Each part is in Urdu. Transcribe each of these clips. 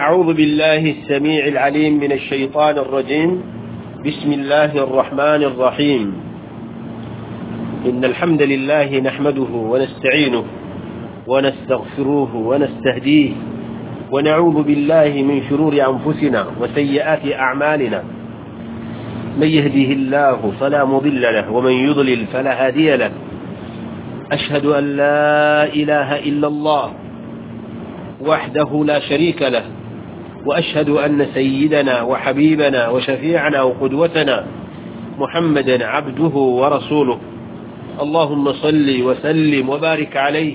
أعوذ بالله السميع العليم من الشيطان الرجيم. بسم الله الرحمن الرحيم. إن الحمد لله نحمده ونستعينه ونستغفروه ونستهديه ونعوذ بالله من شرور أنفسنا وسيئات أعمالنا. من يهديه الله فلا مضل له ومن يضلل فلا هادي له. أشهد أن لا إله إلا الله وحده لا شريك له وأشهد أن سيدنا وحبيبنا وشفيعنا وقدوتنا محمدا عبده ورسوله. اللهم صل وسلم وبارك عليه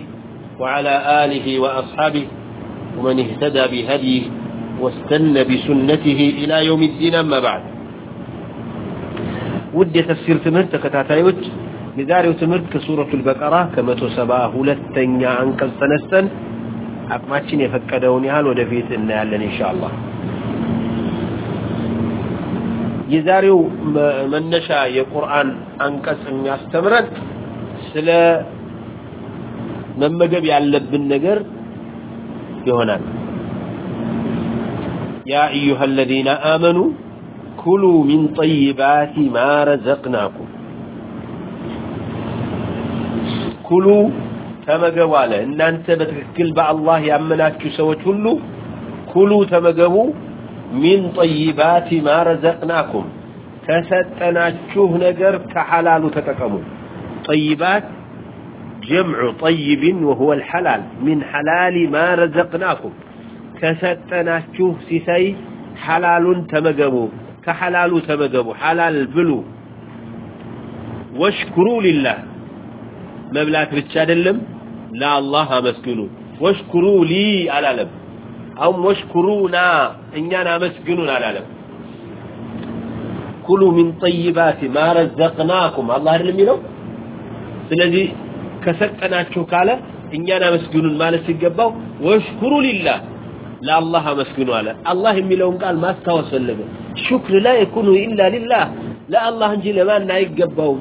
وعلى آله وأصحابه ومن اهتدى بهديه واستنى بسنته إلى يوم الدين أما بعد. ودي تفسير تمرت كتاتايوت لذاري تمرت كسورة البقرة كما تسباه لتنيا عنك السنستن አቅማችን የፈቀደውን ያህል ወደፊት እናያለን ኢንሻአላህ የዛሬው መነሻ የቁርአን አንቀጽ የሚያስተምረን ስለ መመገብ ያለብን ነገር ይሆናል يا ايها الذين امنوا كلوا من طيبات ما رزقناكم كلوا ተመገቡ አለ እናንተ በትክክል በአላህ ያመናችሁ ሰዎች ሁሉ ኩሉ ተመገቡ ሚን ጠይባት ማ ረዘቅናኩም ከሰጠናችሁ ነገር ከሐላሉ ተጠቀሙ ጠይባት ጀምዑ ጠይብን ወሁወ ልሐላል ሚን ሐላሊ ማ ረዘቅናኩም ከሰጠናችሁ ሲሳይ ሐላሉን ተመገቡ ከሐላሉ ተመገቡ ሐላል ብሉ ወሽኩሩ ሊላህ መብላት ብቻ አይደለም ለአላህ አመስግኑ ወሽኩሩ ሊ አላለም አሁን ወሽኩሩና እኛን አመስግኑን አላለም ኩሉ ሚን ጠይባት ማ ረዘቅናኩም አላህ አይደል የሚለው ስለዚህ ከሰጠናችሁ ካለ እኛን አመስግኑን ማለት ሲገባው ወሽኩሩ ሊላህ ለአላህ አመስግኑ አለ አላህ የሚለውን ቃል ማስታወስ ፈለገ ሹክር ላ የኩኑ ኢላ ሊላህ ለአላህ እንጂ ለማን አይገባውም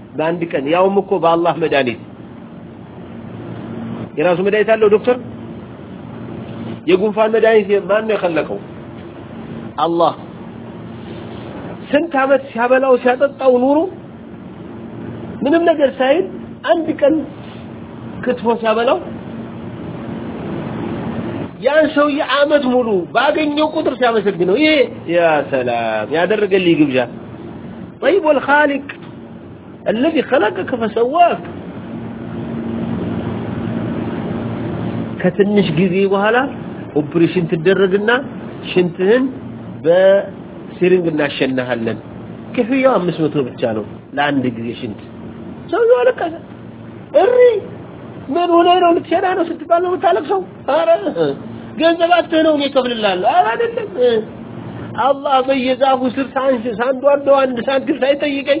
በአንድ ቀን ያውም እኮ በአላህ መድኃኒት የራሱ መድኃኒት አለው ዶክተር የጉንፋን መድኃኒት ማን ነው የኸለቀው አላህ ስንት ዓመት ሲያበላው ሲያጠጣው ኑሮ ምንም ነገር ሳይል አንድ ቀን ክትፎ ሲያበላው ያን ሰውዬ አመት ሙሉ ባገኘው ቁጥር ሲያመሰግነው ይሄ ያ ሰላም ያደረገልኝ ግብዣ طيب والخالق الذي خلقك فسواك ከትንሽ ጊዜ በኋላ ኦፕሬሽን ትደረግና ሽንትህን በሲሪንግ እናሸናሃለን ክፍያው አምስት መቶ ብቻ ነው ለአንድ ጊዜ ሽንት ሰውየው አለቀሰ እሪ ምን ሆነ ነው ልትሸና ነው ስትባል ነው የምታለቅሰው አረ ገንዘባትህ ነው እኔ እከፍልልሃለሁ አረ አይደለም አላህ በየዛፉ ስር ሳንሽ ሳንዷንዶ አንድ ሳንቲም ሳይጠይቀኝ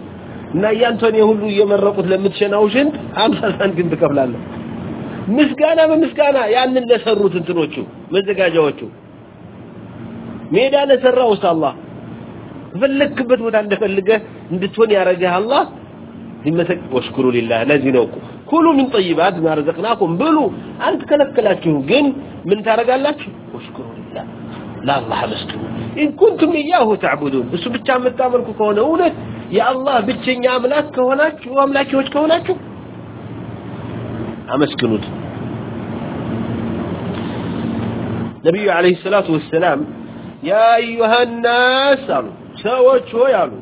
እና ያንተን ሁሉ እየመረቁት ለምትሸናው ሽንት 50 ሳንቲም ትከፍላለህ ምስጋና በምስጋና ያንን ለሰሩት እንትኖቹ መዘጋጃዎቹ ሜዳ ለሰራው ውስጥ አላህ ፈለክበት ቦታ እንደፈልገ እንድትሆን ያረጋህ አላህ ሊመሰክ ወሽኩሩ ሊላህ ለዚህ ነው ኩሉ ምን طيبات ما رزقناكم ብሉ አንተ ከለከላችሁ ግን ምን ታረጋላችሁ ወሽኩሩ ሊላህ ለአላህ መስግኑ ኢን ኩንቱም ኢያሁ ተዕቡዱን እሱ ብቻ የምታመልኩ ከሆነ እውነት የአላህ ብቸኛ አምላክ ከሆናችሁ አምላኪዎች ከሆናችሁ አመስግኑት ነቢዩ ዓለይሂ ሰላቱ ወሰላም ያ አዩሃ ናስ አሉ ሰዎች ሆይ አሉ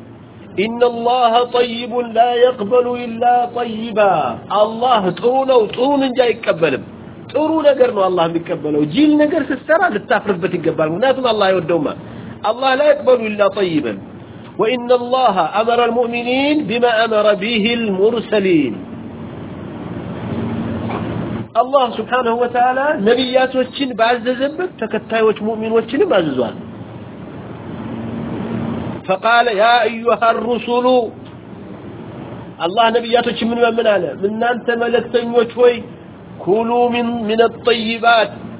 ኢነ ላሀ ጠይቡን ላ የቅበሉ ኢላ ጠይባ አላህ ጥሩ ነው ጥሩን እንጂ አይቀበልም ጥሩ ነገር ነው አላህ የሚቀበለው ጂል ነገር ስትሰራ ልታፍርበት ይገባል ምክንያቱም አላህ አይወደውማ الله لا يقبل إلا طيبا. وإن الله أمر المؤمنين بما أمر به المرسلين. الله سبحانه وتعالى نبيات وشن بعز زبك تكتاي وش مؤمن بعز بعزوان فقال يا أيها الرسل الله نبيات وشن من من على من أنت ملكتين وشوي كلوا من, من الطيبات.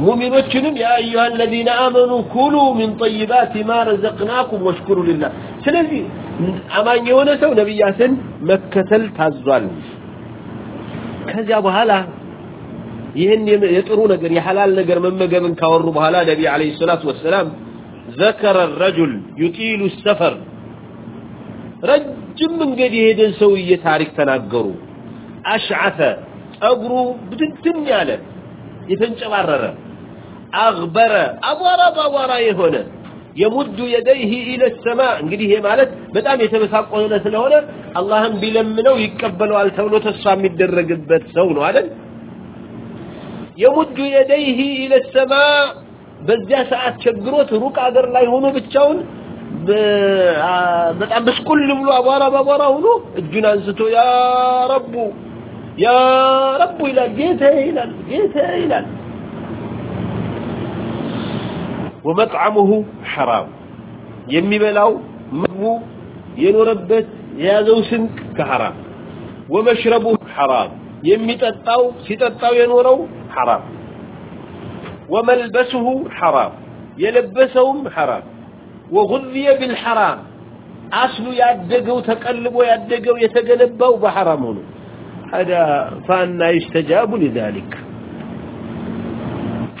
ሙእሚኖችንም ያ አዩሃ አለዚነ አመኑ ኩሉ ሚን ጠይባት ማ ረዘቅናኩም ወሽኩሩ ልላህ ስለዚህ አማኝ የሆነ ሰው ነብያትን መከተል ታዟል ከዚያ በኋላ ይህን የጥሩ ነገር የሐላል ነገር መመገብን ካወሩ በኋላ ነቢ አለይሂ ሰላቱ ወሰላም ذكر الرجل يطيل السفر ረጅም መንገድ የሄደን ሰውዬ ታሪክ ተናገሩ አሽዓተ ጸጉሩ ብትንትን ያለ የተንጨባረረ اغبر ابرا بورا يهونه يمد يديه الى السماء. انقلي هي مالت بدام يتبساق ونه سلاونه اللهم بلمنو يقبلوا الثولو تسوا ميدرجبت ثولو عدل يمد يديه الى السماء. بس جاء ساعات شقروت روك عدر الله هنا بتشون بس كل ملو عبارة بابارة هنا الجنة انزته يا ربو. يا ربو الى جيت هيلال جيت هيلال ومطعمه حرام. يمبلاو مغبو ينوربت يازو سنك كحرام ومشربه حرام يميططاو سيططاو ينورو حرام وملبسه حرام يلبسهم حرام وغذي بالحرام اصل يادغو تقلبو يادغو يتغلباو بحرام هذا فانا يستجاب لذلك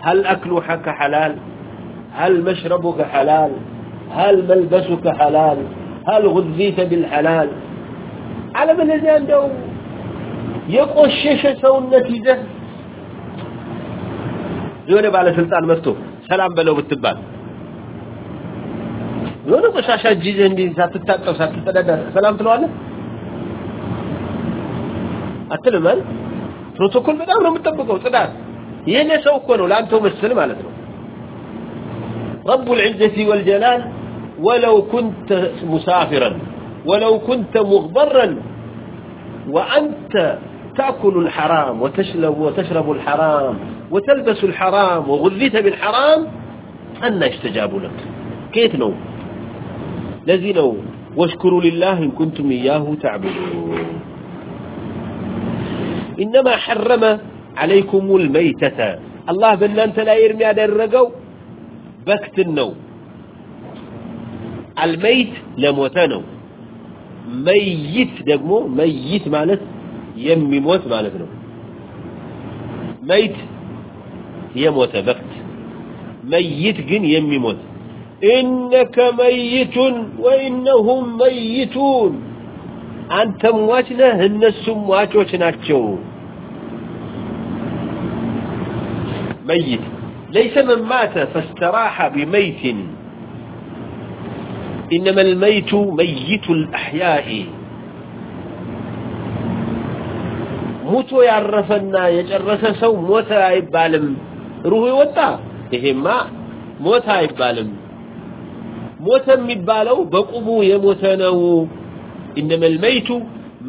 هل أكلك حلال؟ هل مشربك حلال؟ هل ملبسك حلال؟ هل غذيت بالحلال؟ على من الذي عنده يقشش سونتي ده. يوني بعد سلطان مستو سلام بلو بالتبان يوني قشاشا جيزة اندي ساتتاقف ساتتاقف سلام تلوانا أتلمان بروتوكول من أمر متبقوا صدار ይሄን ሰው እኮ ነው ላንተው መስል ማለት ነው رب العزة والجلال ولو كنت مسافرا ولو كنت مغبرا وأنت تأكل الحرام وتشرب وتشرب الحرام وتلبس الحرام وغذيت بالحرام أن استجاب لك كيف نو الذي نو واشكروا لله إن كنتم إياه تعبدون إنما حرم عليكم الميتة. الله بل أنت لا يرمي هذا الرقو بكت النو الميت لموتنو ميت دقمو، ميت مالت، يمي موت مالت نو. ميت يموت بكت. ميت جن يمي موت. إنك ميت وإنهم ميتون. أنت مواتنا هن السموات وشناتشو ميت ليس من مات فاستراح بميت إنما الميت ميت الأحياء موتو يعرفنا يجرس سو موتا يبالم روح يوتا إهما موتا يبالم ሞተ የሚባለው በቁሙ የሞተ ነው ኢነመ ልመይቱ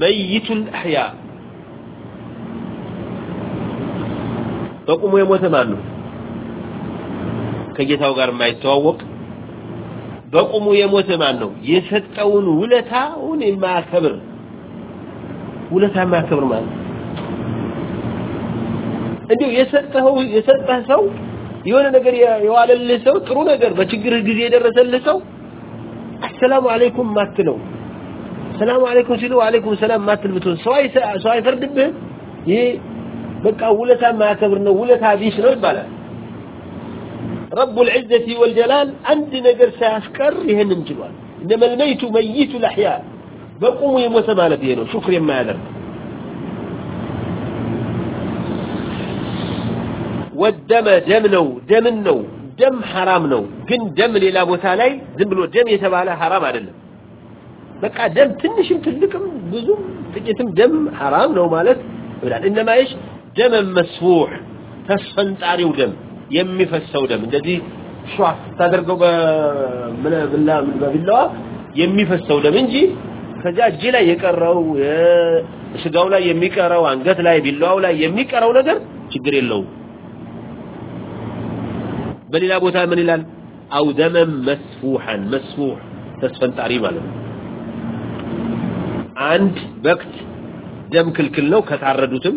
መይቱ ልአሕያ በቁሙ የሞተ ማን ነው? ከጌታው ጋር የማይተዋወቅ በቁሙ የሞተ ማን ነው? የሰጠውን ውለታውን የማያከብር ውለታ የማያከብር ማለት እንዲሁ የሰጠው የሰጠህ ሰው የሆነ ነገር የዋለልህ ሰው ጥሩ ነገር በችግርህ ጊዜ የደረሰልህ ሰው አሰላሙ አለይኩም ማትለው ሰላም አለይኩም ሲሉ አለይኩም ሰላም ማትል ብትሆን ሰው አይፈርድብህም ይሄ በቃ ውለታ የማያከብር ነው ውለታ ቢስ ነው ይባላል رب العزة والجلال عند نجر سياسكر يهن انجلوان إنما الميت ميت الأحياء بقوم يموت مالت يهنو شكر يما يدرك والدم دم نو دم نو دم حرام نو كن دم للا بوتالاي دم بلو دم يتبالا حرام عدلم بقى دم تنشم تلكم بزوم تجتم دم حرام نو مالت إنما إيش دم مسفوح تسفنتاري ودم የሚፈሰው ደም እንደዚህ ሿፍ ታደርገው በቢላዋ የሚፈሰው ደም እንጂ ከዛ እጅ ላይ የቀረው ስጋው ላይ የሚቀረው አንገት ላይ ቢላዋው ላይ የሚቀረው ነገር ችግር የለውም በሌላ ቦታ ምን ይላል አው ደመን መስፉሐን መስፉሕ ተስፈንጣሪ ማለት ነው አንድ በክት ደም ክልክል ነው ከታረዱትም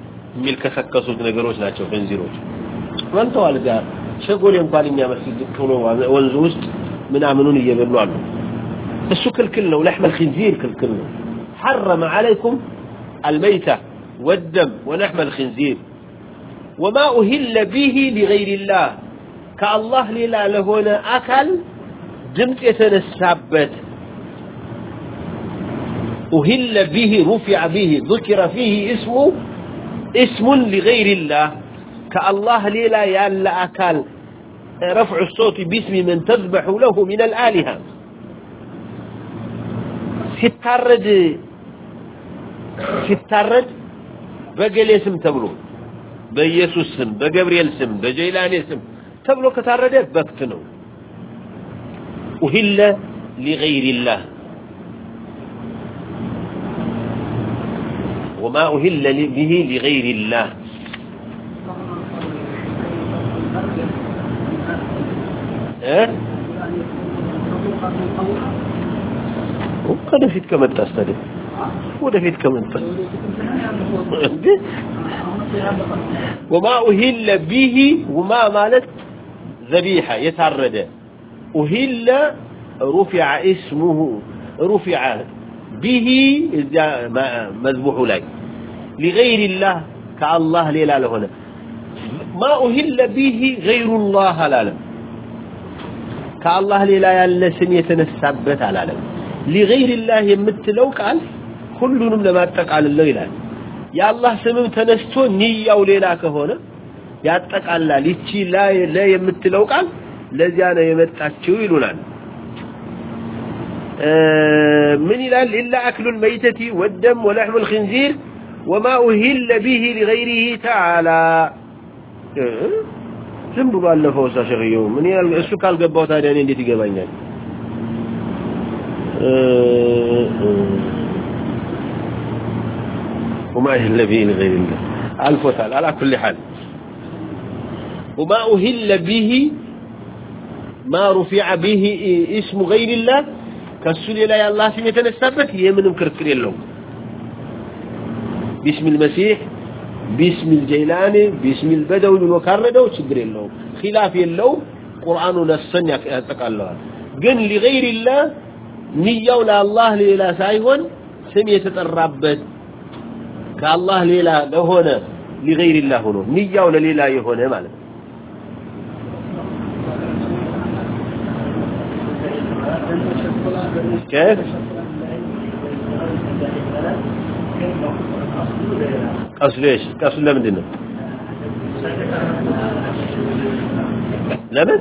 የሚልከሰከሱት ነገሮች ናቸው ገንዚሮች ወንተዋል ጋር ሸጎሌ እንኳን እኛ መስጊድ ሆኖ ወንዙ ውስጥ ምናምኑን እየበሉ አሉ እሱ ክልክል ነው لحم الخنزير ክልክል ነው حرم عليكم الميتة والدم ولحم الخنزير وما أهل به لغير الله كالله للا لهنا أكل دمت يتنسابت أهل به رفع به ذكر فيه اسمه اسم لغير الله كالله ليلا يالا أكال رفع الصوت باسم من تذبح له من الآلهة. ستارد ستارد بقل اسم تبلو، بيسوس سم بقبريل سم بجيلاني سم تبلو كتارد بكتنو. أهل لغير الله. وما أهل به لغير الله. وقد فيت كما تستدف وده فيت كما وما أهل به وما مالت؟ ذبيحة يتعرد أهل رفع اسمه. رفع به مذبوح لك. لغير الله، كالله ليلة لهنا. ما أهل به غير الله العالم كالله ليلا يلسن يتنسبت العالم لغير الله يمتلو قال، كلهم لما تقال للغير إلى يا الله سمم تنستو نياو ليلا كهونا. يا تقال لا لا يمتلو قال لذي أنا يمتعشو يلونان. من الآن إلا أكل الميتة والدم ولحم الخنزير وما أهل به لغيره تعالى. ثم قال له فوسا شغيو من الآن السكال قبوه تاني اللي تقبعين وما أهل به لغير الله. ألف وثال على كل حال. وما أهل به، ما رفع به اسم غير الله كالسل لا يا الله سم يتنسبت يمنم كركر يلو باسم المسيح باسم الجيلاني باسم البدوي من وكردو شجر يلو خلاف يلو قرآن نصن يتقالوا جن لغير الله نيو لا الله ليلا سايون سم يتطربت كالله ليلا لهنا لغير الله هنا نيو لليلا يهونه معنى كيف قصد ايش قصد لمن دينه لمن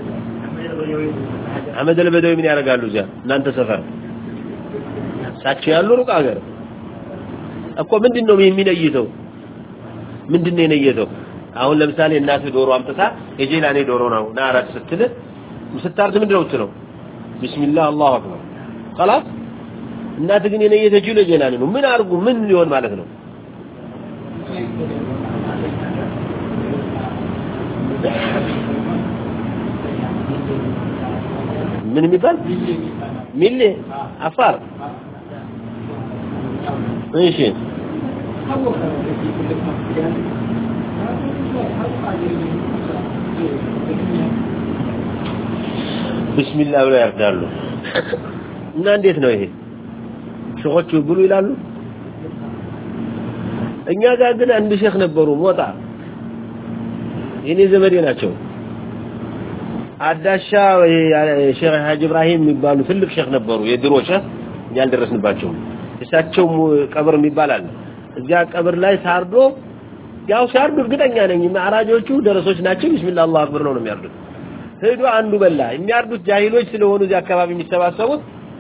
አመደ ለበደው ምን ያደርጋሉ እዚያ እናንተ ሰፈር ሳቸው ያሉ ሩቅ ሀገር እኮ ምንድነው የሚነይተው ምንድነው የነየተው አሁን ለምሳሌ እናት ዶሮ አምጥታ የጄላኔ ዶሮ ነው ናራት ስትል ስታርድ ምንድነው ትለው ቢስሚላህ አላሁ አክበር خلاص እናት ግን የነየተችው ለጄላኔ ነው ምን አርጉ ምን ሊሆን ማለት ነው ምን የሚባል ሚሌ አፋር እሺ ቢስሚላህ ብለው ያርዳሉ እና እንዴት ነው ይሄ ሸኾች ብሉ ይላሉ እኛ ጋር ግን አንድ ሼክ ነበሩ ሞጣ የኔ ዘመዴ ናቸው አዳሻ ሼክ ሀጅ ኢብራሂም የሚባሉ ትልቅ ሼክ ነበሩ የድሮ ሼክ እኛ አልደረስንባቸው እሳቸው ቀብር የሚባል አለ እዚያ ቀብር ላይ ሳርዶ ያው ሲያርዱ እርግጠኛ ነኝ ማዕራጆቹ ደረሶች ናቸው ቢስሚላህ አላሁ አክበር ነው ነው የሚያርዱት ሄዶ አንዱ በላ የሚያርዱት ጃሂሎች ስለሆኑ እዚያ አካባቢ የሚሰባሰቡት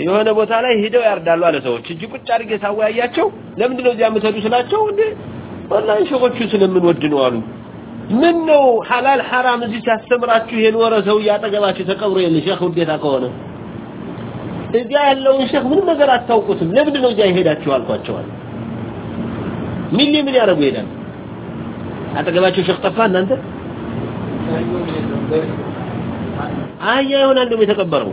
የሆነ ቦታ ላይ ሄደው ያርዳሉ አለ ሰዎች እጅ ቁጭ አድርጌ ሳወያያቸው ለምንድን ነው እዚያ የምትሄዱ ስላቸው እንዴ ወላሂ ሸቆቹ ስለምንወድ ነው አሉ ምን ነው ሐላል ሐራም እዚህ ሲያስተምራችሁ የኖረ ሰው እያጠገባችሁ ተቀብሮ የለ ሼክ ውዴታ ከሆነ እዚያ ያለውን ሼክ ምንም ነገር አታውቁትም ለምንድን ነው እዚያ ይሄዳችሁ አልኳቸዋል ሚሊ ምን ያደርጉ ይሄዳል አጠገባቸው ሼክ ጠፋ እናንተ አያ ይሆናል ደግሞ የተቀበረው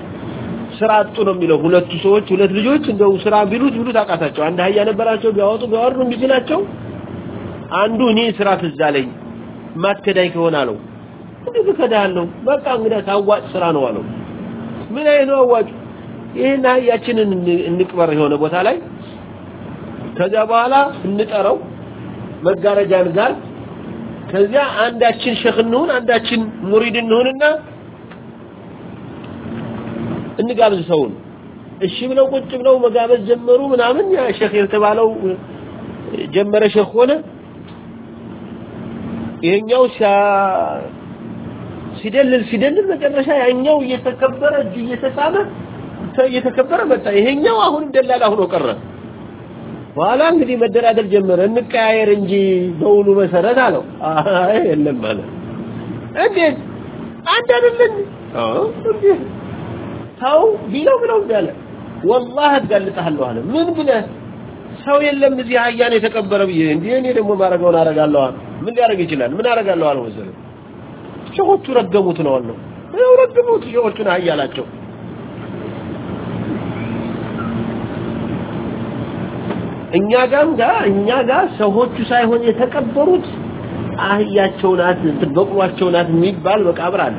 ስራ አጡ ነው የሚለው ሁለቱ ሰዎች ሁለት ልጆች እንደው ስራ ቢሉት ቢሉት አቃታቸው አንድ አህያ ነበራቸው ቢያወጡ ቢያወርዱ እምቢ ሲላቸው አንዱ እኔ ስራ ትዝ አለኝ ማትከዳኝ ከሆነ አለው እንዴ ብከዳለሁ በቃ እንግዲህ ታዋጭ ስራ ነው አለው ምን አይነት ነው አዋጭ ይሄን አህያችንን እንቅበር የሆነ ቦታ ላይ ከዚያ በኋላ እንጠረው መጋረጃን ጋር ከዚያ አንዳችን ሸክ እንሁን አንዳችን ሙሪድ እንሁንና እንጋብዝ ሰውን እሺ ብለው ቁጭ ብለው መጋበዝ ጀመሩ ምናምን ያ ሼክ የተባለው ጀመረ ሼክ ሆነ ይሄኛው ሲደልል ሲደልል መጨረሻ ያኛው እየተከበረ እጁ እየተሳመ እየተከበረ መጣ ይሄኛው አሁንም ደላላ ሆኖ ቀረ በኋላ እንግዲህ መደራደር ጀመረ እንቀያየር እንጂ በውሉ መሰረት አለው አይ የለም ማለት እንዴት አንድ አይደለን አዎ እንዴት ሰው ቢለው ብለው እንዳለ والله አጋልጣለሁ አለ ምን ብለህ ሰው የለም እዚህ አህያን የተቀበረ ብዬ እንዴ እኔ ደግሞ ማረጋውን አረጋለሁ ምን ሊያረግ ይችላል ምን አረጋለሁ አለ መሰለህ ሸኾቹ ረገሙት ነው አለው ያው ረገሙት ሸኾቹን አያላቸው እኛ ጋም ጋር እኛ ጋር ሰዎቹ ሳይሆን የተቀበሩት አህያቸው ናት በቅሏቸው ናት የሚባል መቃብር አለ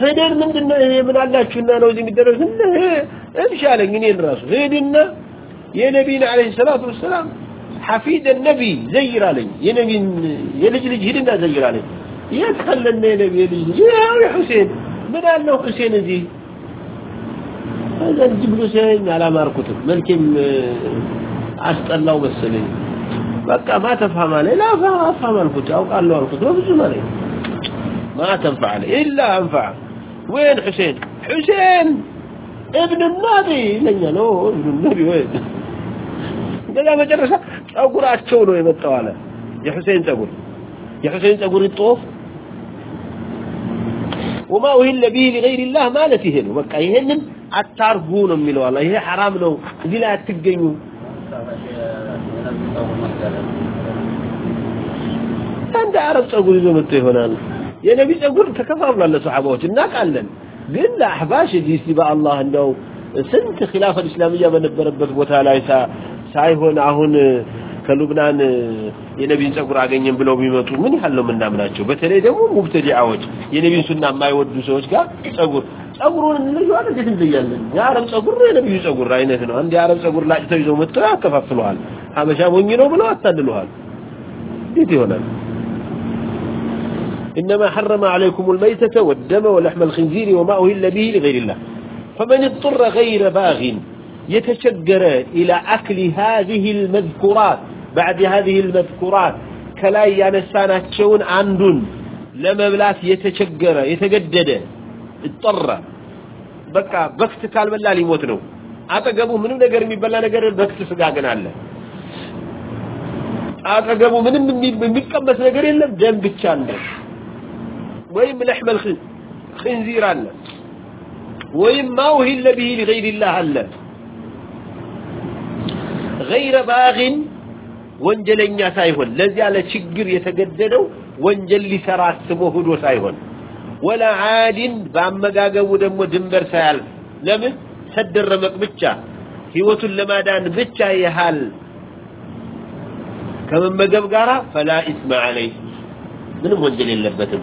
ሄደን ምንድነው ይሄ ምን አላችሁና ነው እዚህ የሚደረስ እምሽ አለኝ እኔን ራሱ ሄድና የነቢይን አለይሂ ሰላቱ ወሰላም ሐፊድ ነቢ ዘይር አለኝ የነቢይን የልጅ ልጅ ሂድና ዘይር አለኝ የት አለና የነቢይ ልጅ ልጅ ያው የሁሴን ምን አለው ሁሴን እዚህ እዚህ ብሎ ሲያየኝ አላማርኩትም መልኬም አስጠላው መሰለኝ በቃ ማ ተፍሃም አለ ላ አፍሃም አልኩት አውቃለሁ አልኩት በብዙ ማለት ما تنفع عليه إلا أنفع وين حسين؟ حسين ابن النبي. لن له ابن النبي وين؟ قال ما جرسه أقول أتشونه يمتوا على يا حسين تقول. يا حسين تقول الطوف؟ وما أهل به لغير الله ما لتهن. بقى يهنن التارقون من الله. هي حرام له دي لا تقينوا. عند عرب تقول إذا متى هنا. የነቢ ጸጉር ተከፋፍሏል ለሰሓባዎች እናቃለን ግን ለአሕባሽ ዲሲ በአላህ እንደው ስንት ኪላፈ ልእስላምያ በነበረበት ቦታ ላይ ሳይሆን አሁን ከሉብናን የነቢን ጸጉር አገኘን ብለው ቢመጡ ምን ያህል ነው የምናምናቸው በተለይ ደግሞ ሙብተዲዓዎች የነቢን ሱና የማይወዱ ሰዎች ጋር ጸጉር ጸጉሩን እንለየዋል እንዴት እንለያለን የአረብ ጸጉር የነቢዩ ጸጉር አይነት ነው አንድ የአረብ ጸጉር ላጭተው ይዘው መጥተው ያከፋፍለዋል ሀበሻ ሞኝ ነው ብለው አታልለዋል እንዴት ይሆናል إنما حرم عليكم الميتة والدم ولحم الخنزير وما أهل به لغير الله فمن اضطر غير باغ يتشجر إلى أكل هذه المذكورات بعد هذه المذكورات كلا ينسانا تشون عندن لما بلات يتشجر يتجدد اضطر بقى بكت كال بلا ليموت نو አጠገቡ ምንም ነገር የሚበላ ነገር በክት ስጋ ግን አለ አጠገቡ ምንም የሚቀመስ ነገር የለም ደም ብቻ አለ ويم لحم الخنزير الله ويم ما أهل به لغير الله الله غير باغ ወንጀለኛ ሳይሆን ለዚህ ያለ ችግር የተገደደው ወንጀል ሊሰራ አስቦ ሄዶ ሳይሆን ወላ ዓድን በአመጋገቡ ደግሞ ድንበር ሳያልፍ ለምን ሰደረመቅ ብቻ ህይወቱን ለማዳን ብቻ ያህል ከመመገብ ጋራ ፈላ ኢስማ አለይህ ምንም ወንጀል የለበትም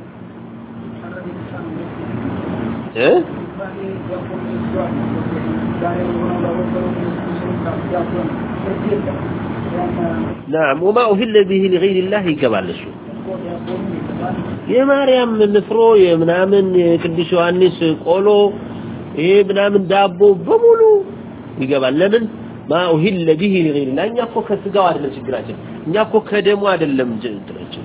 نعم وما أهل به لغير الله يقبل السوء يا مريم نفرو يا منامن ቅዱስ ዮሐንስ ቆሎ ይሄ ምናምን ዳቦ በሙሉ ይገባል ለምን ما أهل به لغير الله እኛ እኮ ከስጋው አይደለም ችግራችን እኛ እኮ ከደሙ አይደለም እንትናችን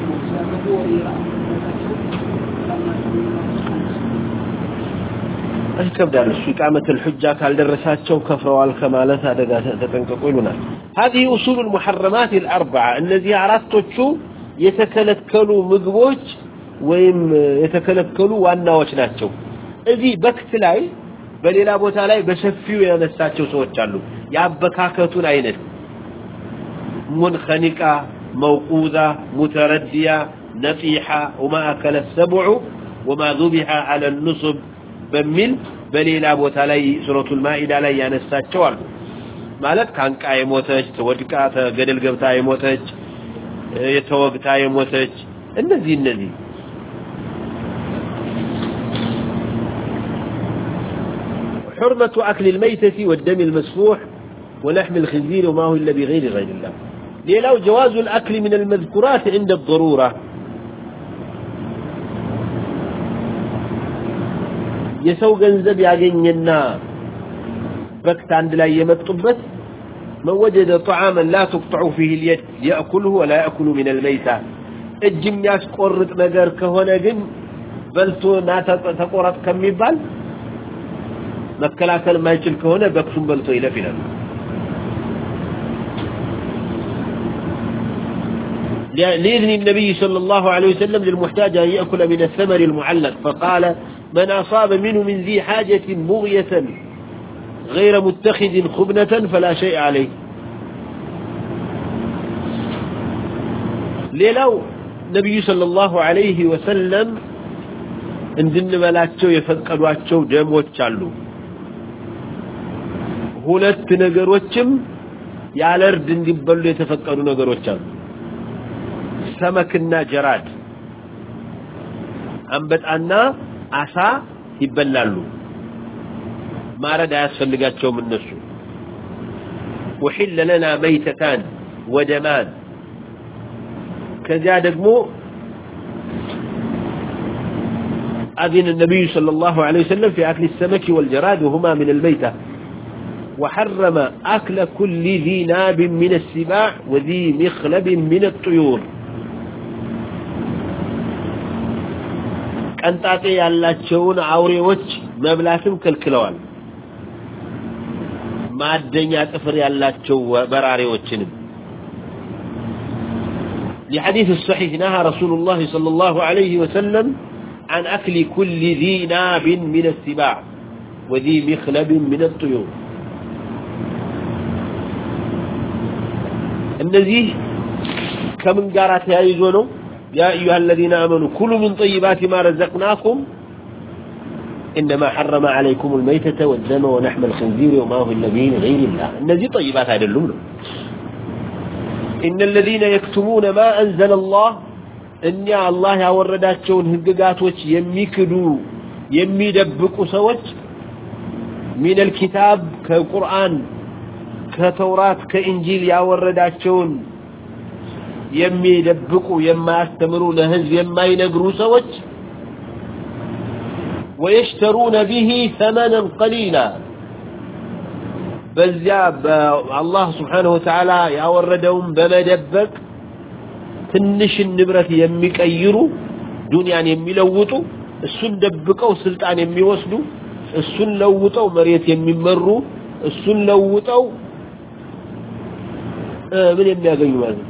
ይከብዳል እሱ ኢቃመት الحجة ካልደረሳቸው ከፍረዋል ከማለት አደጋ ተጠንቀቁ ይሉናል هذه اصول المحرمات الاربعه እነዚህ አራቶቹ የተከለከሉ ምግቦች ወይም የተከለከሉ ዋናዎች ናቸው እዚህ በክት ላይ በሌላ ቦታ ላይ በሰፊው ያነሳቸው ሰዎች አሉ ያበካከቱን አይነት منخنقه موقوذه مترديه نطيحه وما اكل السبع وما ذبح على النصب በሚል በሌላ ቦታ ላይ ሱረቱል ማኢዳ ላይ ያነሳቸው አሉ ማለት ካንቃ የሞተች ተወድቃ ተገደል ገብታ የሞተች የተወግታ የሞተች እነዚህ እነዚህ حرمة أكل الميتة والدم المسفوح ولحم الخنزير وما هو إلا بغير غير الله ليلو جواز الأكل من المذكورات عند الضرورة يسو جنزب يعجننا بكت عند لا يمكتبت من وجد طعاما لا تقطع فيه اليد يأكله ولا يأكل من الميتة الجم يسقرط نجر كهنا جن بلتو ناتا تقرط كم يبال مكلاكل ما يشل كهنا بكسم بلتو لإذن النبي صلى الله عليه وسلم للمحتاج أن يأكل من الثمر المعلق فقال من أصاب منه من ذي حاجة مغية غير متخذ خبنة فلا شيء عليه. ليلو نبي صلى الله عليه وسلم عندنا ملاكو يفقدواቸው هلت نقر واتشم يالر دن እርድ እንዲበሉ نقر ነገሮች አሉ። ሰመክና ጀራድ አንበጣና አሳ ይበላሉ ማረድ አያስፈልጋቸውም እነሱ وحل لنا ميتتان ودمان كذا دغمو أذن النبي صلى الله عليه وسلم في أكل السمك والجراد وهما من الميتة وحرم أكل كل ذي ناب من السباع وذي مخلب من الطيور ቀንጣጤ ያላቸውን አውሬዎች መብላትም ከልክለዋል ማደኛ ጥፍር ያላቸው በራሪዎችንም لحديث الصحيح نهى رسول الله صلى الله عليه وسلم عن أكل كل ذي ناب من السباع وذي مخلب من الطيور النزيه كمن قارات يا يزونه يا أيها الذين آمنوا كلوا من طيبات ما رزقناكم إنما حرم عليكم الميتة والدم ونحم الخنزير وما هو إلا غير الله. الذي طيبات هذا اللمن إن الذين يكتمون ما أنزل الله، إن يا الله أوردات شون هققات وش يميكدوا يميدبقوا سوش من الكتاب، كالقرآن كتوراة كإنجيل يا وردات شون የሚደብቁ የማያስተምሩ ለህዝብ የማይነግሩ ሰዎች ويشترون به ثمنا قليلا በዚያ በአላህ ስብሓንሁ ወተዓላ ያወረደውን በመደበቅ ትንሽን ንብረት የሚቀይሩ ዱንያን የሚለውጡ እሱን ደብቀው ስልጣን የሚወስዱ እሱን ለውጠው መሬት የሚመሩ እሱን ለውጠው ምን የሚያገኙ ማለት ነው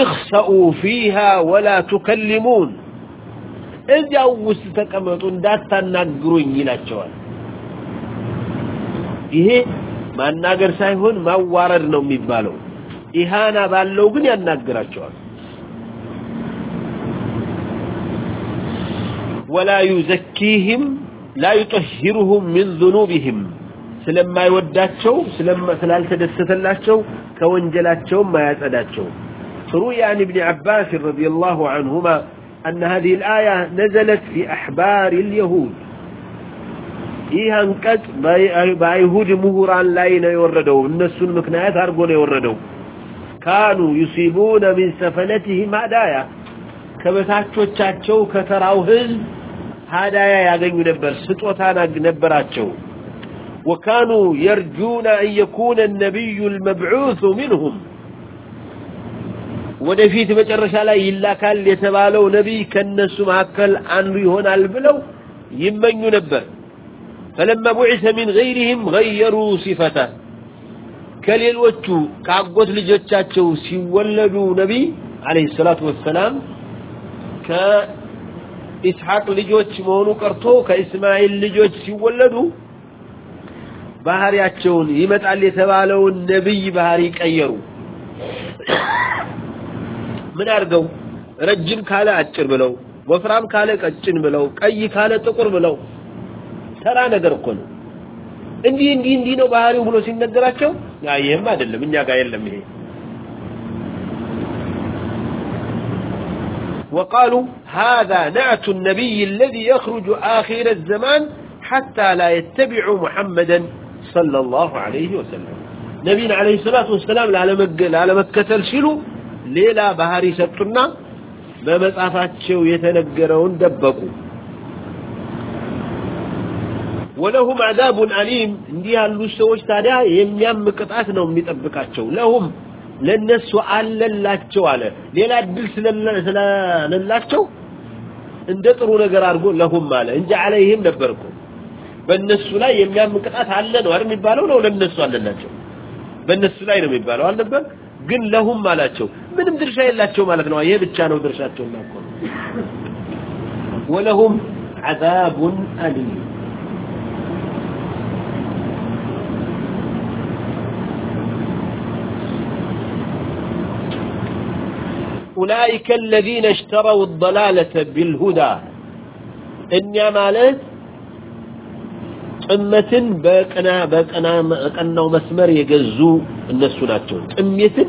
እኽሰኡ ፊሃ ወላ ቱከሊሙን እዚያው ውስጥ ተቀመጡ እንዳታናግሩኝ ይላቸዋል ይሄ ማናገር ሳይሆን ማዋረድ ነው የሚባለው ኢሃና ባለው ግን ያናግራቸዋል ولا يزكيهم لا يطهرهم من ذنوبهم سلما يوداتشو سلما سلالتدستلاچو كونجلاچو ما يصداچو روي عن ابن عباس رضي الله عنهما أن هذه الآية نزلت في أحبار اليهود ይህ አንቀጽ በአይሁድ ምሁራን ላይ ነው የወረደው እነሱን ምክንያት አድርጎ ነው የወረደው ካኑ ዩሲቡነ ሚን ሰፈነትህም ሀዳያ ከበታቾቻቸው ከተራው ህዝብ ሀዳያ ያገኙ ነበር ስጦታ ነበራቸው وكانوا يرجون أن يكون النبي المبعوث منهم ወደፊት መጨረሻ ላይ ይላካል የተባለው ነቢይ ከነሱ መካከል አንዱ ይሆናል ብለው ይመኙ ነበር። فلما بعث من غيرهم غيروا صفته ከሌሎቹ ካጎት ልጆቻቸው ሲወለዱ ነቢይ አለይሂ ሰላቱ ወሰላም ከኢስሐቅ ልጆች መሆኑ ቀርቶ ከእስማኤል ልጆች ሲወለዱ ባህሪያቸውን ይመጣል የተባለውን ነቢይ ባህሪ ቀየሩ። ምን አድርገው ረጅም ካለ አጭር ብለው ወፍራም ካለ ቀጭን ብለው ቀይ ካለ ጥቁር ብለው ተራ ነገር እኮ ነው እንዲህ እንዲህ እንዲህ ነው ባህሪው ብሎ ሲነገራቸው ያ ይሄም አይደለም እኛ ጋር የለም ይሄ وقالوا هذا نعت النبي الذي يخرج آخر الزمان حتى لا يتبع محمدا صلى الله عليه وسلم نبينا عليه الصلاة والسلام لا مكتل شلو ليلا بهاري سبتنا ما مصافات شو يتنقرون دبقوا ولهم عذاب أليم اندي هالو السوش تادا يميام مقطعات نوم ميطبقاتشو لهم للنسو على اللاتشو على ليلا الدل سلالاتشو اندطروا نقر أرقو لهم مالا انجا عليهم نبركم በእነሱ ላይ የሚያምቅጣት አለ ነው አይደል የሚባለው ነው ለነሱ አለላቸው በእነሱ ላይ ነው የሚባለው አልነበር ግን ለሁም አላቸው ምንም ድርሻ የላቸው ማለት ነው ይሄ ብቻ ነው ድርሻቸው እናቆ ወለሁም عذاب أليم أولئك الذين اشتروا الضلالة بالهدى إن مالت ጥመትን በቀና በቀና ቀናው መስመር የገዙ እነሱ ናቸው ጥሜትን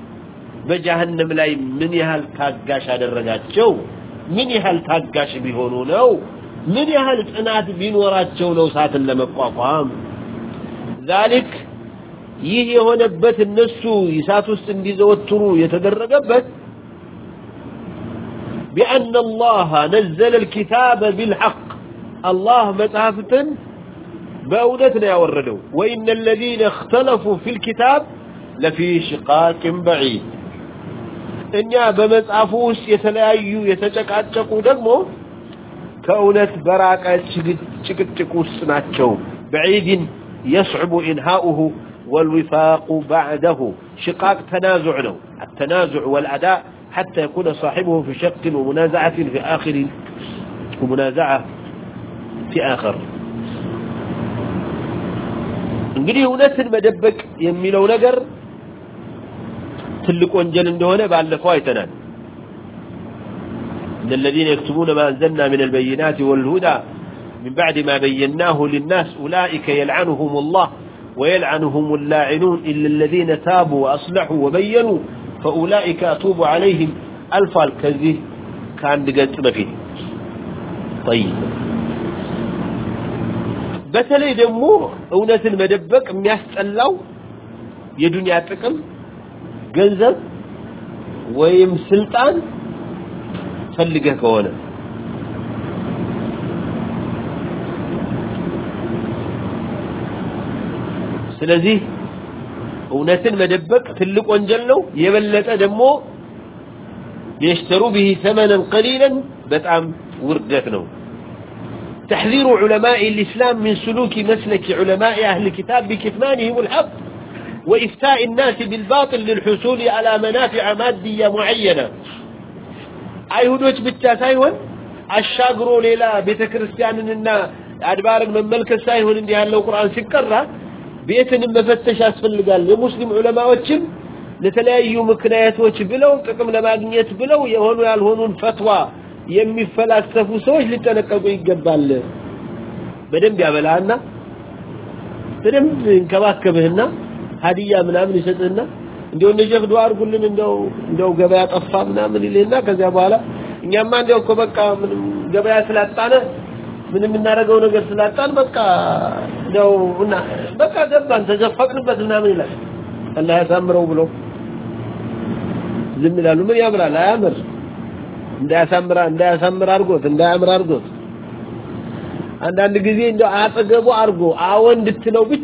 በጀሃነም ላይ ምን ያህል ታጋሽ አደረጋቸው ምን ያህል ታጋሽ ቢሆኑ ነው ምን ያህል ጽናት ቢኖራቸው ነው እሳትን ለመቋቋም ذلك ይህ የሆነበት እነሱ እሳት ውስጥ እንዲዘወትሩ የተደረገበት بأن الله نزل الكتاب بالحق الله متعفتن بأودتنا يا وردو وإن الذين اختلفوا في الكتاب لفي شقاق بعيد إنيا بمزعفوس يتلايو يتجقاتشقو دمو كأونت براكة شكتشكوس ناتشو بعيد يصعب إنهاؤه والوفاق بعده شقاق تنازع له التنازع والأداء حتى يكون صاحبه في شق ومنازعة في آخر ومنازعة في آخر እንግዲህ እውነትን መደበቅ የሚለው ነገር ትልቅ ወንጀል እንደሆነ ባለፈው አይተናል ان الذين يكتبون ما انزلنا من البينات والهدى من بعد ما بيناه للناس اولئك يلعنهم الله ويلعنهم اللاعنون الا الذين تابوا واصلحوا وبينوا فاولئك اتوب عليهم الف الكذي كان دقت بفيه طيب በተለይ ደግሞ እውነትን መደበቅ የሚያስጠላው የዱንያ ጥቅም ገንዘብ ወይም ስልጣን ፈልገህ ከሆነ ስለዚህ እውነትን መደበቅ ትልቅ ወንጀል ነው የበለጠ ደግሞ يشتروا به ثمنا قليلا بتعم وردتنا تحذير علماء الإسلام من سلوك مسلك علماء أهل الكتاب بكتمانهم الحق وإفتاء الناس بالباطل للحصول على منافع مادية معينة አይሁዶች ብቻ ሳይሆን አሻግሮ ሌላ ቤተክርስቲያንንና አድባርን መመልከት ሳይሆን እንዲህ ያለው ቁርአን ሲቀራ ቤትንም መፈተሽ ያስፈልጋል የሙስሊም ዑለማዎችም ለተለያዩ ምክንያቶች ብለው ጥቅም ለማግኘት ብለው የሆኑ ያልሆኑን ፈትዋ የሚፈላሰፉ ሰዎች ሊጠነቀቁ ይገባል በደንብ ያበላህና በደንብ እንከባከብህና ሀዲያ ምናምን ይሰጥህና እንደው እንደ ጀግዱ አድርጉልን እንደው እንደው ገበያ ጠፋ ምናምን ይልህና ከዚያ በኋላ እኛማ እንደው እኮ በቃ ምንም ገበያ ስላጣነ ምንም እናደርገው ነገር ስላጣን በቃ እንደው እና በቃ ገባን ተዘፈቅንበት ምናምን ይላል አላህ ያሳምረው ብሎ ዝም ይላሉ ምን ያምራል አያምር እንዳያሳምራ እንዳያሳምር አድርጎት እንዳያምር አድርጎት አንዳንድ ጊዜ እንደው አጠገቡ አድርጎ አዎ እንድትለው ብቻ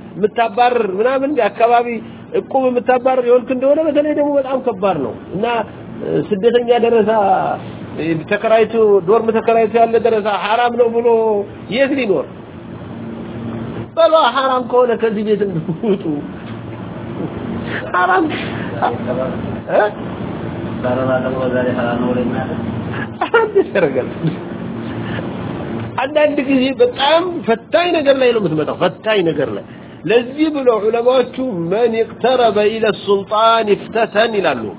የምታባረር ምናምን አካባቢ እቁብ የምታባረር የሆንክ እንደሆነ በተለይ ደግሞ በጣም ከባድ ነው እና ስደተኛ ደረሳ ተከራይቱ ዶርም ተከራይቱ ያለ ደረሳ ሐራም ነው ብሎ የት ሊኖር በሏ ሐራም ከሆነ ከዚህ ቤት እንድትወጡ ሐራም አንዳንድ ጊዜ በጣም ፈታኝ ነገር ላይ ነው የምትመጣው ፈታኝ ነገር ላይ لذي بلو علماء من اقترب الى السلطان افتتن لأنه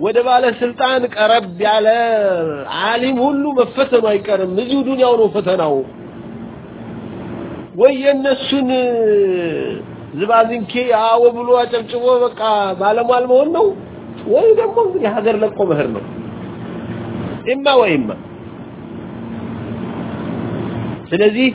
وده بعلى السلطان قرب على عالم هلو مفتن ويكرم نزيو دنيا ونفتنه وينسون زبازين كي آوه بلو أتبتبه بقى بعلم المهنه ويدام مغني حذر لقو مهرنو اما واما سلذي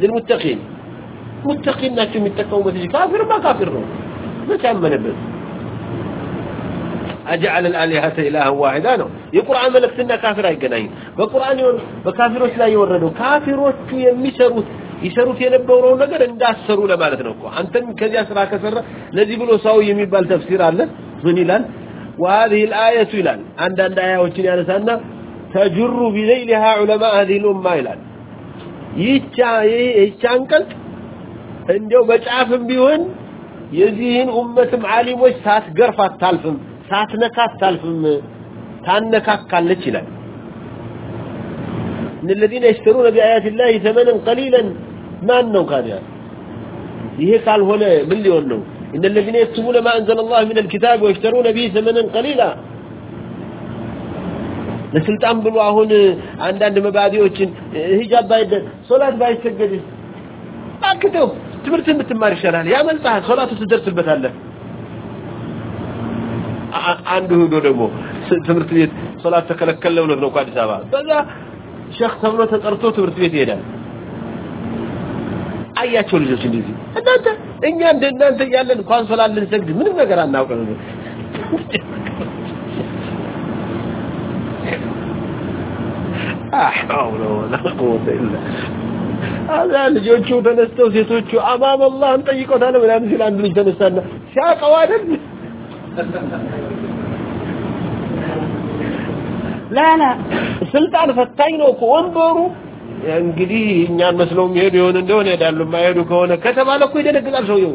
للمتقين. متقين ناتشو يتقون بتجي كافر، ما كافر نو ما عمنا بس أجعل الآلهة إلها واحدة نو يقرآن ملك سنة كافر هاي قنائين بقرآن يون بكافروش لا يوردو كافروش يمسروت يسروت ينبورون نقر انداس سروا لما لتنوكو من كذي أسرا كسر. لذي بلو ساوي يميبال تفسير الله من إلان وهذه الآية إلان عند عند آية وشريان سنة تجر بذيلها علماء هذه الأمة إلان ይቻ ይቻን ቀልጥ እንደው በጫፍም ቢሆን የዚህን ኡመትም ዓሊሞች ሳትገርፍ አታልፍም ሳትነካ አታልፍም ታነካካለች ይላል ان الذين يشترون بآيات الله ثمنا قليلا ما انه كان يعني ይሄ ካልሆነ ምን ሊሆን ነው ان الذين يكتبون ما انزل الله من الكتاب ويشترون به ثمنا قليلا ለስልጣን ብሎ አሁን አንዳንድ መባቢዎችን ሂጃብ ባይደ ሶላት ባይሰገድ ባክተው ትምህርትን ብትማር ይሻላል ያመልጣል ሶላቱ ትደርስበታለህ አንዱ ሁዶ ደግሞ ትምህርት ቤት ሶላት ተከለከለ ብሎት ነው አዲስ አበባ በዛ ሼክ ተብሎ ተጠርቶ ትምህርት ቤት ይሄዳል አያቸው ልጆች እንደዚህ እናንተ እኛ እንደናንተ ያለን እንኳን ሶላት ልንሰግድ ምንም ነገር አናውቅም احاول ولا قوه الا አዛ ልጆቹ ተነስተው ሴቶቹ አባብ አላህ እንጠይቆታል ወላን ሲል አንድ ልጅ ተነሳና ሲያቀው አይደል ላላ ስልጣን ፈታኝ ነው ኮንበሩ እንግዲህ እኛን መስለው የሚሄዱ ይሆን እንደሆነ ያዳሉ ማይሄዱ ከሆነ ከተባለ እኮ ይደነግጣል ሰውየው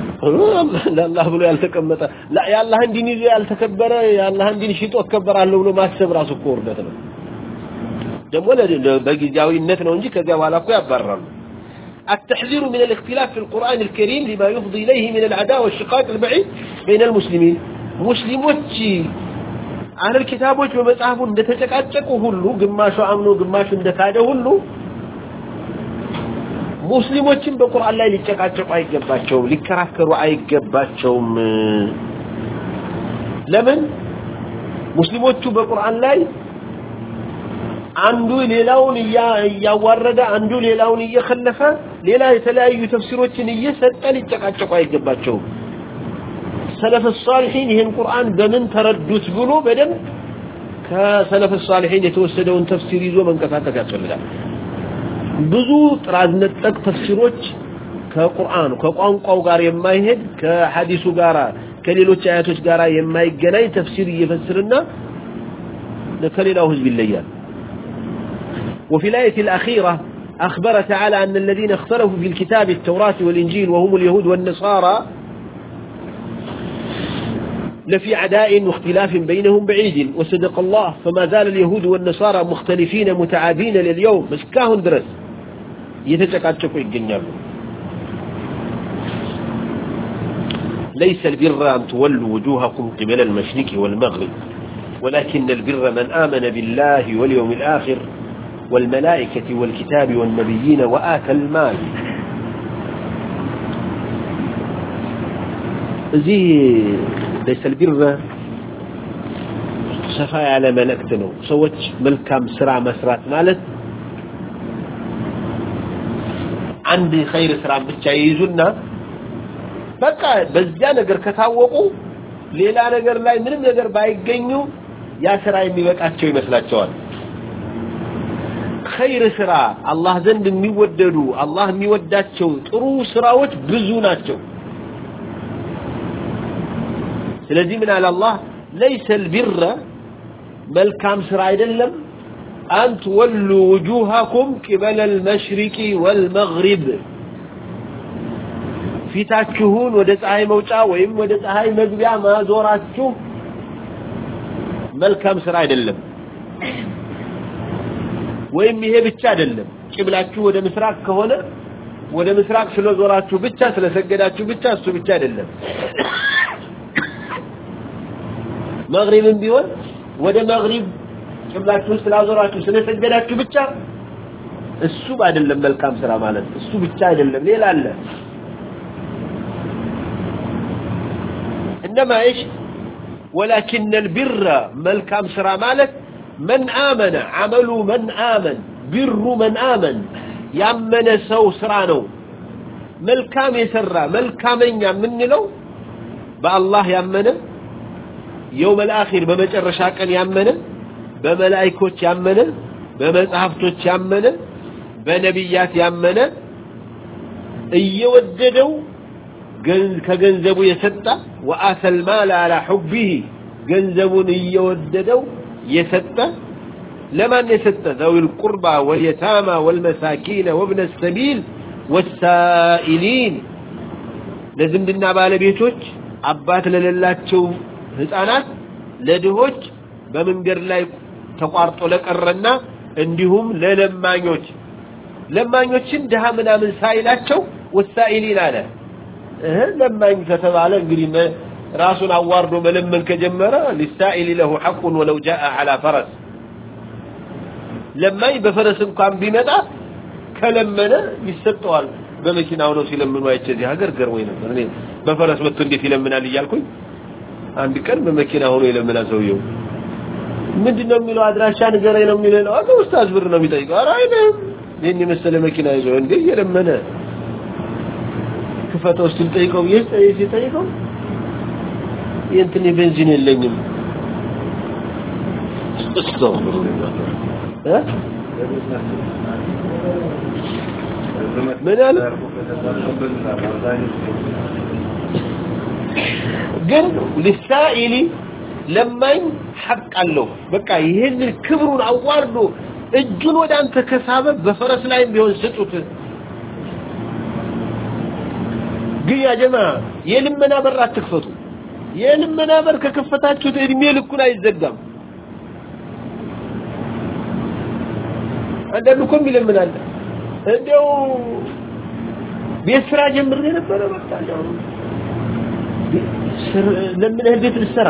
ለአላህ ብሎ ያልተቀመጠ የአላህን ዲን ይዞ ያልተከበረ የአላህን ዲን ሽጦ እከበራለሁ ብሎ ማሰብ ራሱ እኮ ውርደት ነው። ደግሞ በጊዜያዊነት ነው እንጂ ከዚያ በኋላ እኮ ያባራሉ። التحذير من الاختلاف في القرآن الكريم لما يفضي إليه من العداء والشقاق البعيد بين المسلمين مسلموتش أهل الكتاب وجب مصحف اندتشقاقوا هلو قماشوا عمنوا قماشوا اندكادوا مسلمو لکھا مسلم اللہ سال گلو سال ብዙ ጥራዝ ነጠቅ ተፍሲሮች ከቁርአን ከቋንቋው ጋር የማይሄድ ከሐዲሱ ጋር ከሌሎች አያቶች ጋር የማይገናኝ ተፍሲር እየፈስርና ለከሌላው ህዝብ ይለያል وفي الآية الأخيرة أخبر تعالى أن الذين اختلفوا في الكتاب التوراة والإنجيل وهم اليهود والنصارى لفي عداء واختلاف بينهم بعيد وصدق الله فما زال اليهود والنصارى مختلفين متعابين لليوم بس كاهن درس يتجاكاتشكو يجنيالو ليس البر أن تولوا وجوهكم قبل المشرق والمغرب، ولكن البر من آمن بالله واليوم الآخر، والملائكة والكتاب والنبيين وآتى المال. زي ليس البر. سفا على ملكتنا سوت ملكام، سرع مسرات مالت. عندي خير سرع بتشا ييزونا በቃ በዚያ ነገር ከታወቁ ሌላ ነገር ላይ ምንም ነገር ባይገኙ ያ ስራ የሚበቃቸው ይመስላቸዋል خير ስራ አላህ ዘንድ የሚወደዱ አላህ የሚወዳቸው ጥሩ ስራዎች ብዙ ናቸው ስለዚህ ምን አለ አላህ ليس البر መልካም ስራ አይደለም أن تولوا وجوهكم قبل المشرق والمغرب ፊታችሁን ወደ ፀሐይ መውጫ ወይም ወደ ፀሐይ መግቢያ ማዞራችሁ መልካም ስራ አይደለም ወይም ይሄ ብቻ አይደለም ቂብላችሁ ወደ ምስራቅ ከሆነ ወደ ምስራቅ ስለዞራችሁ ብቻ ስለሰገዳችሁ ብቻ እሱ ብቻ አይደለም መግሪብም ቢሆን ወደ መግሪብ ቅብላችሁን ስላዞራችሁ ስለሰገዳችሁ ብቻ። እሱ አይደለም መልካም ስራ ማለት እሱ ብቻ አይደለም ሌላ አለ። انما ايش ولكن البر ملكام سرا مالك من امن عملوا من امن بر من امن يامن سو سرا نو ملكام يسرا ملكامኛ የምንለው በአላህ ያመነ يوم الاخر بمጨረሻ ቀን ያመነ በመላእክቶች ያመነ በመጽሐፍቶች ያመነ በነቢያት ያመነ እየወደደው ከገንዘቡ የሰጣ وآثى المال على حبه ገንዘቡን እየወደደው የሰጠ ለማን የሰጠ ذوي القربى واليتامى والمساكين وابن السبيل والسائلين ለዝምድና ባለቤቶች አባት ለሌላቸው ህፃናት ለድሆች በመንገድ ላይ ተቋርጦ ለቀረና እንዲሁም ለለማኞች ለማኞችን ደሃ ምናምን ሳይላቸው ወሳኢሊን አለ እህ ለማኝ ከተባለ እንግዲህ ራሱን አዋርዶ መለመን ከጀመረ ሊሳኢሊ ለሁ ሐቁን ወለው ጃአ አላ ፈረስ ለማኝ በፈረስ እንኳን ቢመጣ ከለመነ ይሰጠዋል በመኪናው ነው ሲለምኑ አይቼ እዚህ ሀገር ገርሞኝ ነበር እኔ በፈረስ መጥቶ እንዴት ይለምናል እያልኩኝ አንድ ቀን በመኪና ሆኖ ይለምናል ሰውየው ምንድነው የሚለው አድራሻ ንገረኝ ነው የሚለው አቶ ኡስታዝ ብር ነው የሚጠይቀው ኧረ አይደለም ይህን የመሰለ መኪና ይዞ እንዴ እየለመነ ክፈተው እስቲ ልጠይቀው ይህ ሲጠይቀው የእንትን ቤንዚን የለኝም استغفرullah እ ምን አለ ግን للسائل ለማኝ ሀቅ አለው በቃ ይሄን ክብሩን አዋርዶ እጁን ወደ አንተ ከሳበ በፈረስ ላይም ቢሆን ስጡት ግን ያ ጀማ የልመና በር አትክፈቱ የልመና በር ከከፈታችሁት እድሜ ልኩን አይዘጋም አንዳንድ እኮ ይለምናል እንደው ቤት ስራ ጀምር የነበረ በቃ ለምን ቤት ልሰራ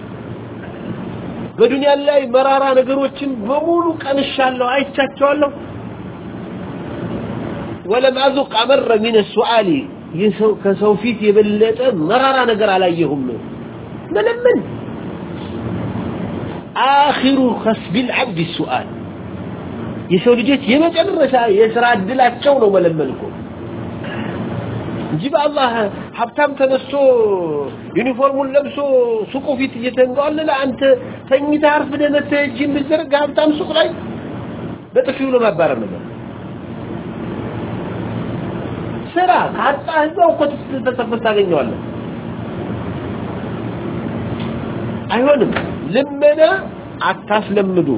በዱንያ ላይ መራራ ነገሮችን በሙሉ ቀንሻለሁ አይቻቸዋለሁ ወለም አዙቅ አመረ ሚን ሱዓሊ ከሰው ፊት የበለጠ መራራ ነገር አላየሁም መለመን አኺሩ ከስቢ ልዓብድ ሱአል የሰው ልጆች የመጨረሻ የስራ እድላቸው ነው جب الله حبتم تنسو يونيفورم لبسو سوقو في فيت يتنقال لا انت تني تعرف بدي بدنا تجي مزر حبتام سوق لاي بتفيو له ما بار من سرا حتى هذا وقت تتفت تاغنيواله لمنا عكاس لمدو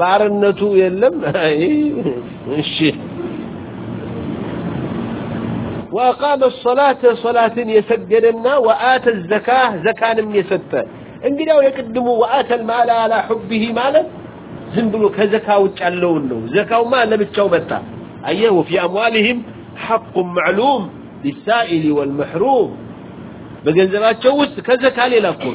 ባርነቱ የለም እሺ وأقام الصلاة صلاة يسجدنا وآت الزكاة زكاة يسد انقلوا يقدموا وآت المال على حبه مالا زنبلوا كزكاة وتعلونه زكاة ما لبتشو متى أيه وفي أموالهم حق معلوم للسائل والمحروم بقنزلات شوست كزكاة للكم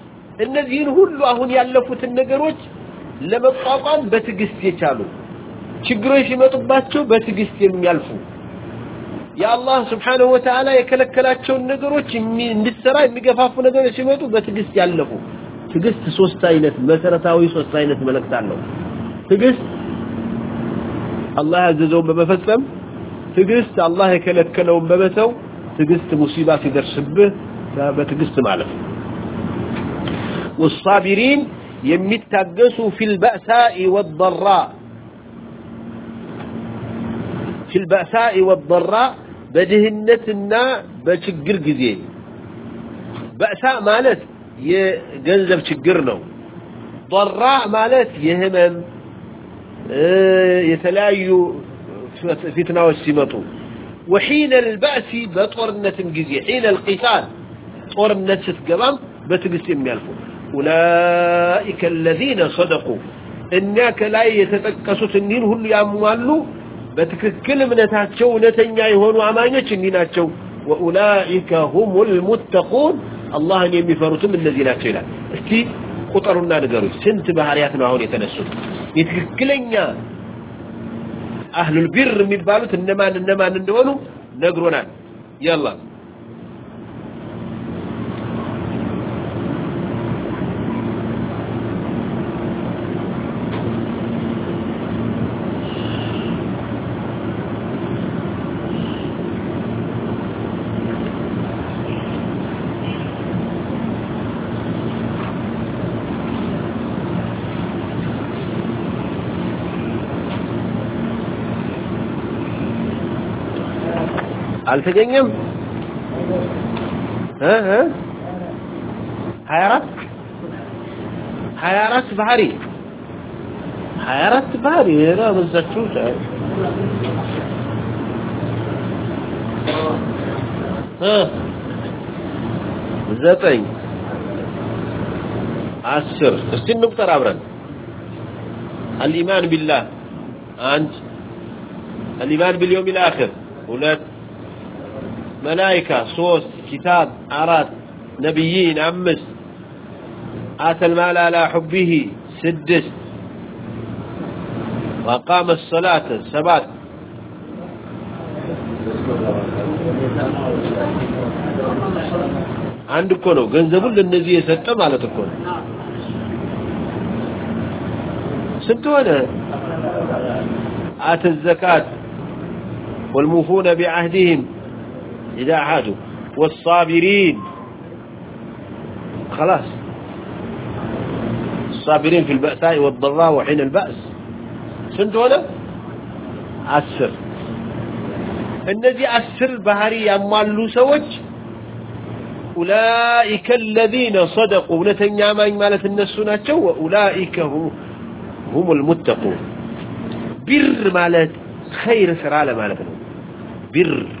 እነዚህን ሁሉ አሁን ያለፉትን ነገሮች ለመቋቋም በትግስት የቻሉ ችግሮች ሲመጡባቸው በትግስት የሚያልፉ የአላህ ስብሓንሁ ወተዓላ የከለከላቸውን ነገሮች እንድትሰራ የሚገፋፉ ነገሮች ሲመጡ በትግስት ያለፉ ትግስት ሶስት አይነት መሰረታዊ ሶስት አይነት መልእክት አለው ትግስት አላህ ያዘዘውን በመፈጸም ትግስት አላህ የከለከለውን በመተው ትግስት ሙሲባ ሲደርስብህ በትግስት ማለት ነው والصابرين يمتاجسوا في البأساء والضراء. في البأساء والضراء بدهنتنا بشجر جزي بأساء مالت يجنزب شجرنا ضراء مالت يهمم يتلايو فتنة والسمطو. وحين البأس بطورنة جزي حين القتال طورنة ستقبام بتقسم يالفو. أولئك الذين صدقوا. إنك لا يتتكسوا سنين هل يأموالوا بتككل من تاتشو، نتنيا يهونوا عمانية نيناتشو وأولئك هم المتقون. الله أن يمفرتم من الذين أتشيلا استي قطرنا نقروا سنت بهارياتنا هون يتنسل يتككلن أهل البر من بالوت النمان النمان نندولوا نقرونا. يلا. حال سے جائیں گے ہم حیارت حیارت بھاری حیارت بھاری ہے نا ٹروت ہے علیمان عشر السن نقطة عبرا الإيمان بالله الإيمان باليوم الآخر أولاد ملائكة صوت كتاب أراد نبيين أمس آتى المال على حبه سدس وقام الصلاة سبات عند كونه ገንዘቡን ለነዚህ የሰጠ ማለት እኮ ነው ስንት ሆነ آتى الزكاة والموفون بعهدهم إذا عهدوا والصابرين. خلاص. الصابرين في البأساء والضراء وحين البأس. سنت ولا أسر الذي أسر بهاري يمالو سوج أولئك الذين صدقوا. نتنياما مالة النسونا النسونات وأولئك هم, هم المتقون. بر مالت خير سرالة مالتنا بر.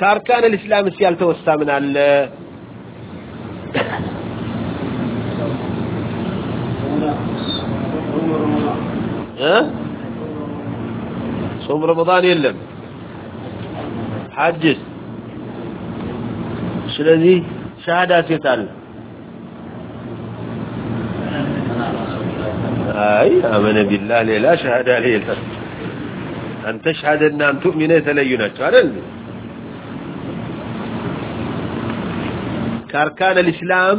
كاركان الإسلام السيال توسى من ال صوم رمضان يلم. حجز شلذي شهادات يتعل أي أمن بالله لا شهادة ليه أن تشهد أن أن تؤمن يتلينك على البيت اركان الاسلام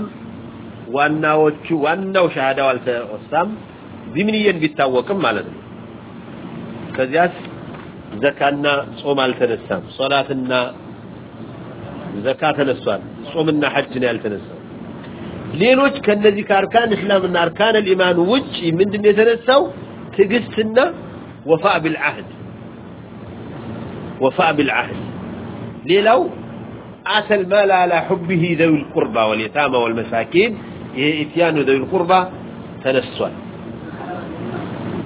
وانا وجو وانا وشهد والسام ذمنيين بيتاوقم معناته كذا زكاه نا صوم على تنسى صلاتنا زكاه تنسى صومنا حجنا يالتنسى ليلوج كالذي كاركان الاسلام ان اركان الايمان وجه من دي تنسى تغثنا وفاء بالعهد وفاء بالعهد ليلو آتى المال على حبه ذوي القربى واليتامى والمساكين. إتيان ذوي القربى تنسوا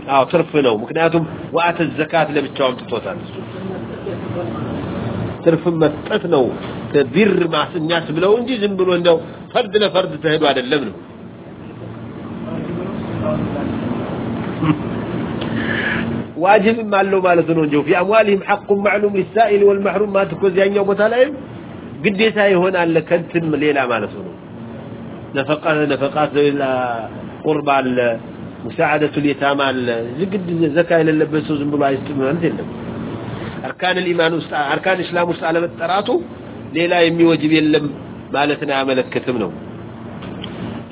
آه ترفنوا مكناتهم وآتى الزكاة لبتشاهم تطوتان ترف مستثنوا تبر مع الناس بلو انجي زنبلو انه فرد لفرد تهدوا هذا اللمن واجب ما له مالتنا جو في أموالهم حق معلوم للسائل والمحروم. ما تكوز يعني يوم تلاهم ግዴታ ይሆናል ከንትን ሌላ ማለት ነው ነፈቃ ነፈቃት ሌላ ቁርባ አለ ሙሳዓደቱ اليتامى አለ ዝግድ ዘካ የሌለበት ሰው ዝም ብሎ አይስጥም ማለት የለም አርካን الإيمان ውስጥ አርካን እስላም ውስጥ አለመጠራቱ ሌላ የሚወጅብ የለም ማለትን አያመለክትም ነው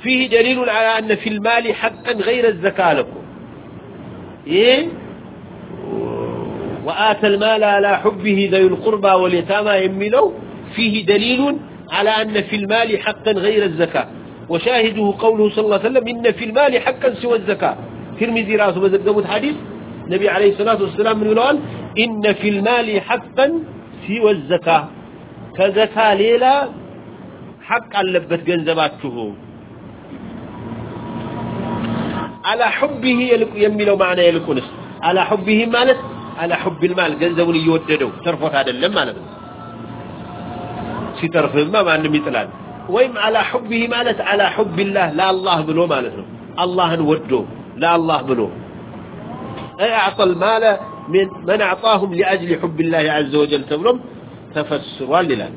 فيه دليل على أن في المال حقا غير الزكاة لكم إيه وآتى المال على حبه ذوي القربى واليتامى يميلوا فيه دليل على أن في المال حقا غير الزكاة. وشاهده قوله صلى الله عليه وسلم إن في المال حقا سوى الزكاة. ترمذي راسه بزقمت حديث النبي عليه الصلاة والسلام من يقول إن في المال حقا سوى الزكاة. كزكاة ليلة حق اللبت جنزباته. على حبه يمي لو معنى يلكونس. على حبه مالت على حب المال. جنزبون يوددو. ترفوت هذا اللم مالت سيترفه ما ما أنم يطلال ويم على حبه مالت على حب الله لا الله بلو مالته الله نودو لا الله بلو أي أعطى المال من من أعطاهم لأجل حب الله عز وجل تبرم تفسروا لله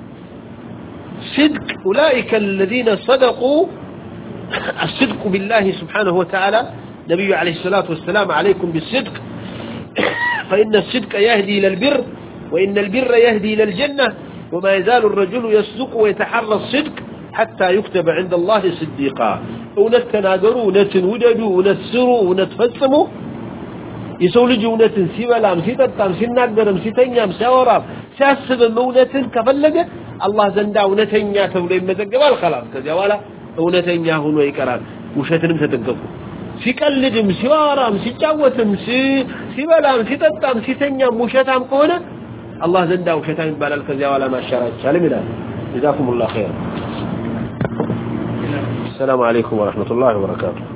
صدق أولئك الذين صدقوا، الصدق بالله سبحانه وتعالى نبي عليه الصلاة والسلام عليكم بالصدق۔ فإن الصدق يهدي إلى البر، وإن البر يهدي إلى الجنة وما يزال الرجل يصدق ويتحرى الصدق حتى يكتب عند الله صديقا ونت تناقروا ونت وددوا ونت سروا ونت فسموا يسول جونة سيبلام سيتتام سيناقرم سيتنيام سيورام سياسب مونة كفلقة الله زندا ونتنيا تولي مزقبال خلاص كذا ولا ونتنيا هنو يكران وشتنم ستنقفوا ሲቀልድም ሲዋራም ሲጫወትም ሲበላም ሲጠጣም ሲተኛም ውሸታም ከሆነ الله زده وشيطان يتبع لك كذا ولا ما شرع سلام الله جزاكم الله خير السلام عليكم ورحمة الله وبركاته